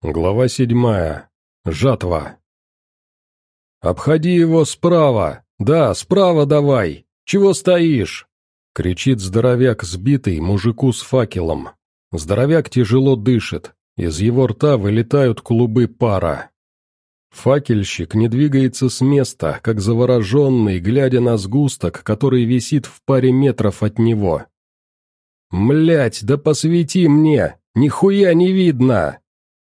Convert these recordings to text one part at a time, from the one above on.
Глава седьмая. Жатва. «Обходи его справа! Да, справа давай! Чего стоишь?» — кричит здоровяк сбитый мужику с факелом. Здоровяк тяжело дышит, из его рта вылетают клубы пара. Факельщик не двигается с места, как завороженный, глядя на сгусток, который висит в паре метров от него. «Млять, да посвети мне! Нихуя не видно!»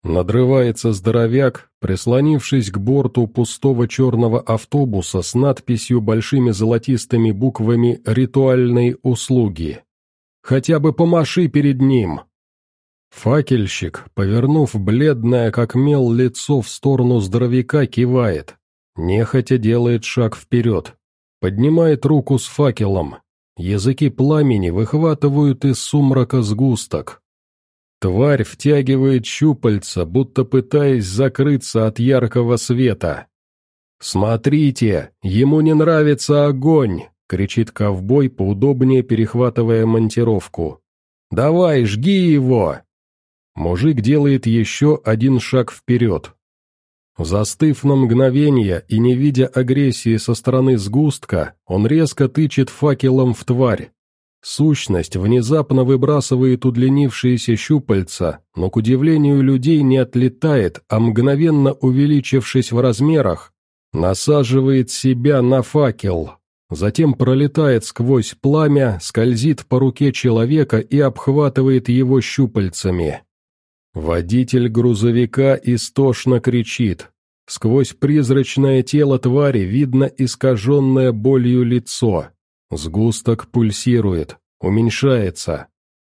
Надрывается здоровяк, прислонившись к борту пустого черного автобуса с надписью большими золотистыми буквами «Ритуальные услуги». «Хотя бы помаши перед ним!» Факельщик, повернув бледное, как мел, лицо в сторону здоровяка, кивает. Нехотя делает шаг вперед. Поднимает руку с факелом. Языки пламени выхватывают из сумрака сгусток. Тварь втягивает щупальца, будто пытаясь закрыться от яркого света. «Смотрите, ему не нравится огонь!» — кричит ковбой, поудобнее перехватывая монтировку. «Давай, жги его!» Мужик делает еще один шаг вперед. Застыв на мгновение и не видя агрессии со стороны сгустка, он резко тычет факелом в тварь. Сущность внезапно выбрасывает удлинившиеся щупальца, но, к удивлению людей, не отлетает, а мгновенно увеличившись в размерах, насаживает себя на факел. Затем пролетает сквозь пламя, скользит по руке человека и обхватывает его щупальцами. Водитель грузовика истошно кричит. Сквозь призрачное тело твари видно искаженное болью лицо. Сгусток пульсирует, уменьшается.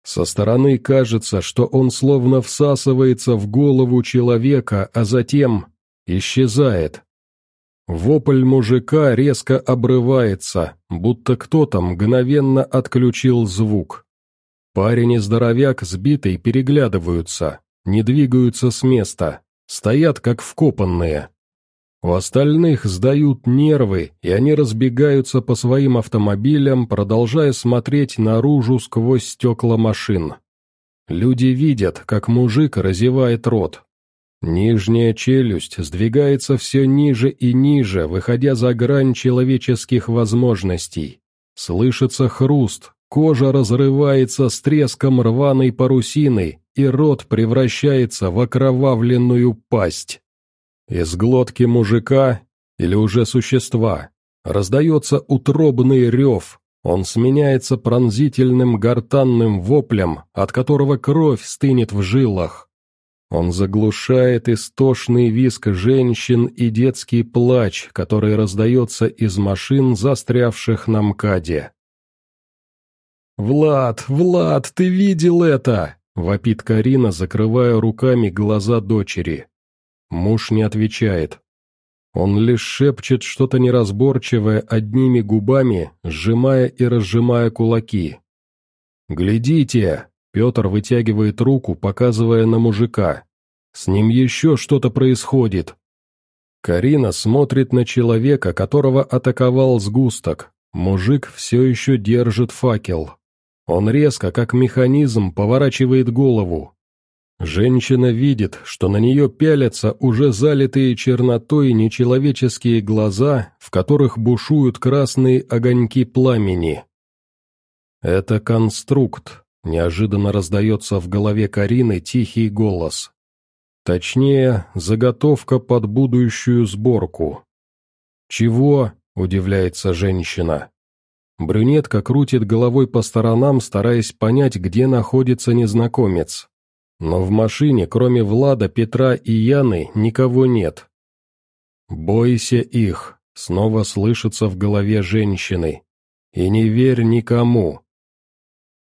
Со стороны кажется, что он словно всасывается в голову человека, а затем исчезает. Вопль мужика резко обрывается, будто кто-то мгновенно отключил звук. Парень и здоровяк сбитый переглядываются, не двигаются с места, стоят как вкопанные. У остальных сдают нервы, и они разбегаются по своим автомобилям, продолжая смотреть наружу сквозь стекла машин. Люди видят, как мужик разевает рот. Нижняя челюсть сдвигается все ниже и ниже, выходя за грань человеческих возможностей. Слышится хруст, кожа разрывается с треском рваной парусины, и рот превращается в окровавленную пасть. Из глотки мужика, или уже существа, раздается утробный рев, он сменяется пронзительным гортанным воплем, от которого кровь стынет в жилах. Он заглушает истошный визг женщин и детский плач, который раздается из машин, застрявших на МКАДе. «Влад, Влад, ты видел это?» — вопит Карина, закрывая руками глаза дочери. Муж не отвечает. Он лишь шепчет что-то неразборчивое одними губами, сжимая и разжимая кулаки. «Глядите!» — Петр вытягивает руку, показывая на мужика. «С ним еще что-то происходит!» Карина смотрит на человека, которого атаковал сгусток. Мужик все еще держит факел. Он резко, как механизм, поворачивает голову. Женщина видит, что на нее пялятся уже залитые чернотой нечеловеческие глаза, в которых бушуют красные огоньки пламени. «Это конструкт», — неожиданно раздается в голове Карины тихий голос. Точнее, заготовка под будущую сборку. «Чего?» — удивляется женщина. Брюнетка крутит головой по сторонам, стараясь понять, где находится незнакомец. Но в машине, кроме Влада, Петра и Яны, никого нет. «Бойся их», — снова слышится в голове женщины. «И не верь никому».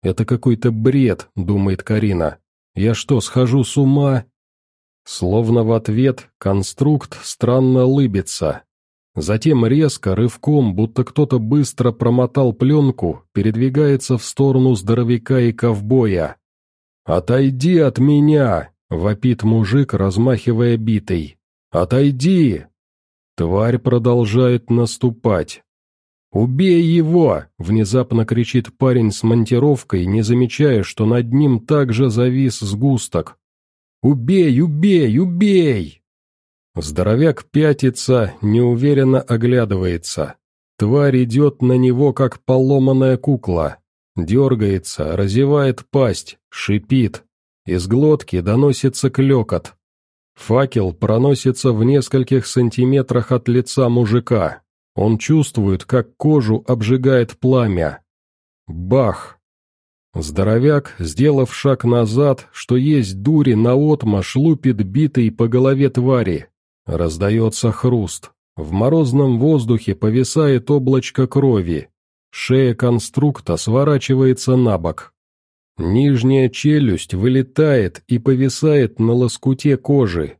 «Это какой-то бред», — думает Карина. «Я что, схожу с ума?» Словно в ответ конструкт странно лыбится. Затем резко, рывком, будто кто-то быстро промотал пленку, передвигается в сторону здоровяка и ковбоя. «Отойди от меня!» — вопит мужик, размахивая битой. «Отойди!» Тварь продолжает наступать. «Убей его!» — внезапно кричит парень с монтировкой, не замечая, что над ним также завис сгусток. Убей, убей, убей!» Здоровяк пятится, неуверенно оглядывается. Тварь идет на него, как поломанная кукла. Дергается, разевает пасть, шипит. Из глотки доносится клекот. Факел проносится в нескольких сантиметрах от лица мужика. Он чувствует, как кожу обжигает пламя. Бах! Здоровяк, сделав шаг назад, что есть дури, наотмашь лупит битый по голове твари. Раздается хруст. В морозном воздухе повисает облачко крови. Шея конструкта сворачивается на бок. Нижняя челюсть вылетает и повисает на лоскуте кожи.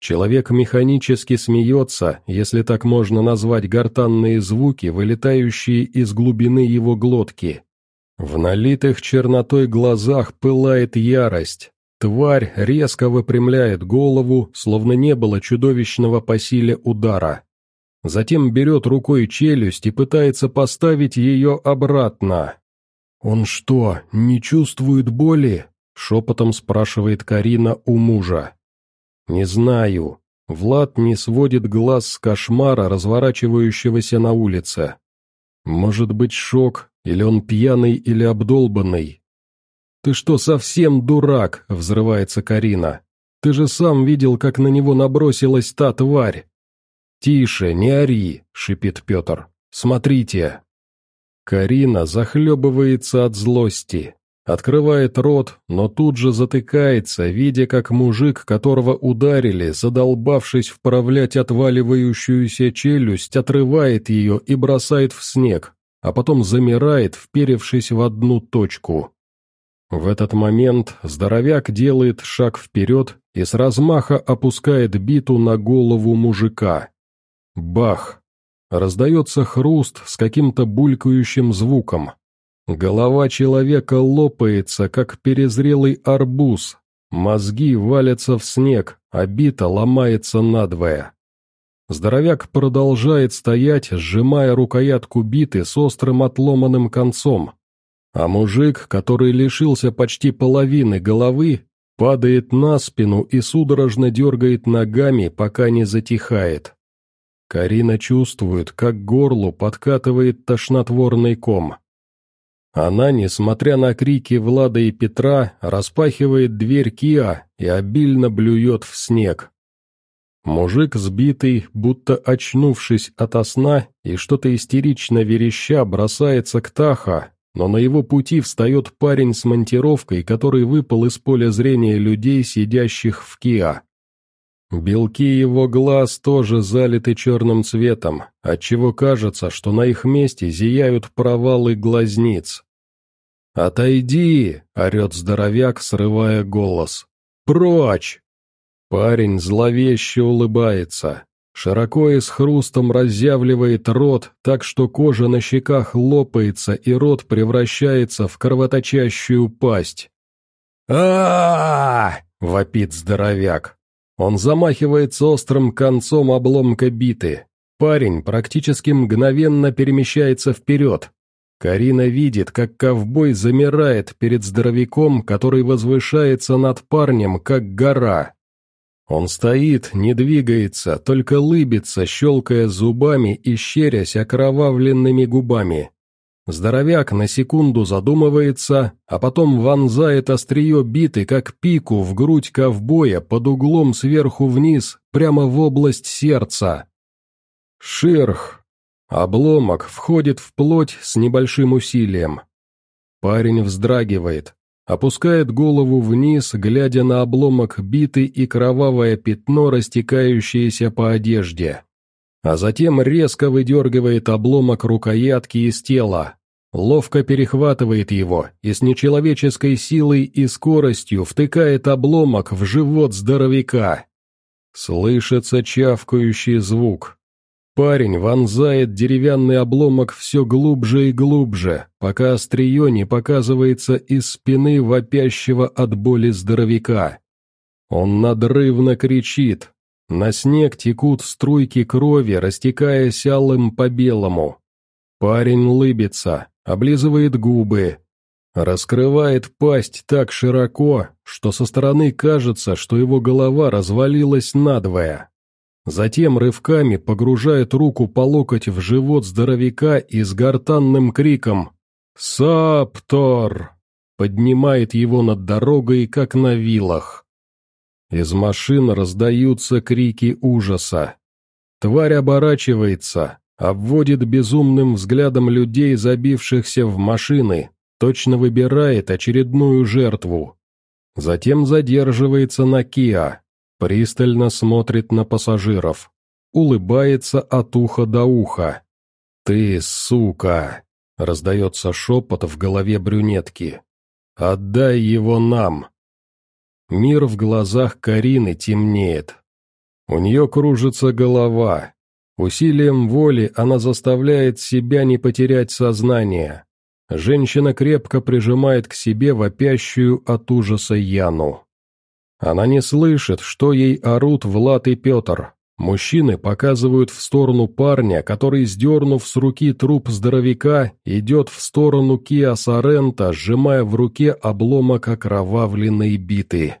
Человек механически смеется, если так можно назвать гортанные звуки, вылетающие из глубины его глотки. В налитых чернотой глазах пылает ярость. Тварь резко выпрямляет голову, словно не было чудовищного по силе удара. Затем берет рукой челюсть и пытается поставить ее обратно. «Он что, не чувствует боли?» — шепотом спрашивает Карина у мужа. «Не знаю». Влад не сводит глаз с кошмара, разворачивающегося на улице. Может быть шок, или он пьяный или обдолбанный. «Ты что, совсем дурак?» — взрывается Карина. «Ты же сам видел, как на него набросилась та тварь!» «Тише, не ори!» — шипит Петр. «Смотрите!» Карина захлебывается от злости. Открывает рот, но тут же затыкается, видя, как мужик, которого ударили, задолбавшись вправлять отваливающуюся челюсть, отрывает ее и бросает в снег, а потом замирает, вперевшись в одну точку. В этот момент здоровяк делает шаг вперед и с размаха опускает биту на голову мужика. Бах! Раздается хруст с каким-то булькающим звуком. Голова человека лопается, как перезрелый арбуз. Мозги валятся в снег, а бита ломается надвое. Здоровяк продолжает стоять, сжимая рукоятку биты с острым отломанным концом. А мужик, который лишился почти половины головы, падает на спину и судорожно дергает ногами, пока не затихает. Карина чувствует, как горлу подкатывает тошнотворный ком. Она, несмотря на крики Влада и Петра, распахивает дверь Киа и обильно блюет в снег. Мужик сбитый, будто очнувшись ото сна и что-то истерично вереща бросается к Таха, но на его пути встает парень с монтировкой, который выпал из поля зрения людей, сидящих в Киа. Белки его глаз тоже залиты черным цветом, отчего кажется, что на их месте зияют провалы глазниц. «Отойди!» — орет здоровяк, срывая голос. «Прочь!» Парень зловеще улыбается, широко и с хрустом разъявливает рот, так что кожа на щеках лопается и рот превращается в кровоточащую пасть. а, -а, -а, вопит здоровяк. Он замахивается острым концом обломка биты. Парень практически мгновенно перемещается вперед. Карина видит, как ковбой замирает перед здоровяком, который возвышается над парнем, как гора. Он стоит, не двигается, только лыбится, щелкая зубами и щерясь окровавленными губами. Здоровяк на секунду задумывается, а потом вонзает острие биты, как пику, в грудь ковбоя под углом сверху вниз, прямо в область сердца. Ширх. Обломок входит в плоть с небольшим усилием. Парень вздрагивает, опускает голову вниз, глядя на обломок биты и кровавое пятно, растекающееся по одежде а затем резко выдергивает обломок рукоятки из тела, ловко перехватывает его и с нечеловеческой силой и скоростью втыкает обломок в живот здоровяка. Слышится чавкающий звук. Парень вонзает деревянный обломок все глубже и глубже, пока острие не показывается из спины вопящего от боли здоровяка. Он надрывно кричит, на снег текут струйки крови, растекаясь алым по белому. Парень лыбится, облизывает губы. Раскрывает пасть так широко, что со стороны кажется, что его голова развалилась надвое. Затем рывками погружает руку по локоть в живот здоровяка и с гортанным криком «Саптор!» поднимает его над дорогой, как на вилах. Из машин раздаются крики ужаса. Тварь оборачивается, обводит безумным взглядом людей, забившихся в машины, точно выбирает очередную жертву. Затем задерживается на Киа, пристально смотрит на пассажиров, улыбается от уха до уха. «Ты, сука!» — раздается шепот в голове брюнетки. «Отдай его нам!» Мир в глазах Карины темнеет. У нее кружится голова. Усилием воли она заставляет себя не потерять сознание. Женщина крепко прижимает к себе вопящую от ужаса Яну. Она не слышит, что ей орут Влад и Петр. Мужчины показывают в сторону парня, который, сдернув с руки труп здоровяка, идет в сторону Киа Сорента, сжимая в руке обломок окровавленной биты.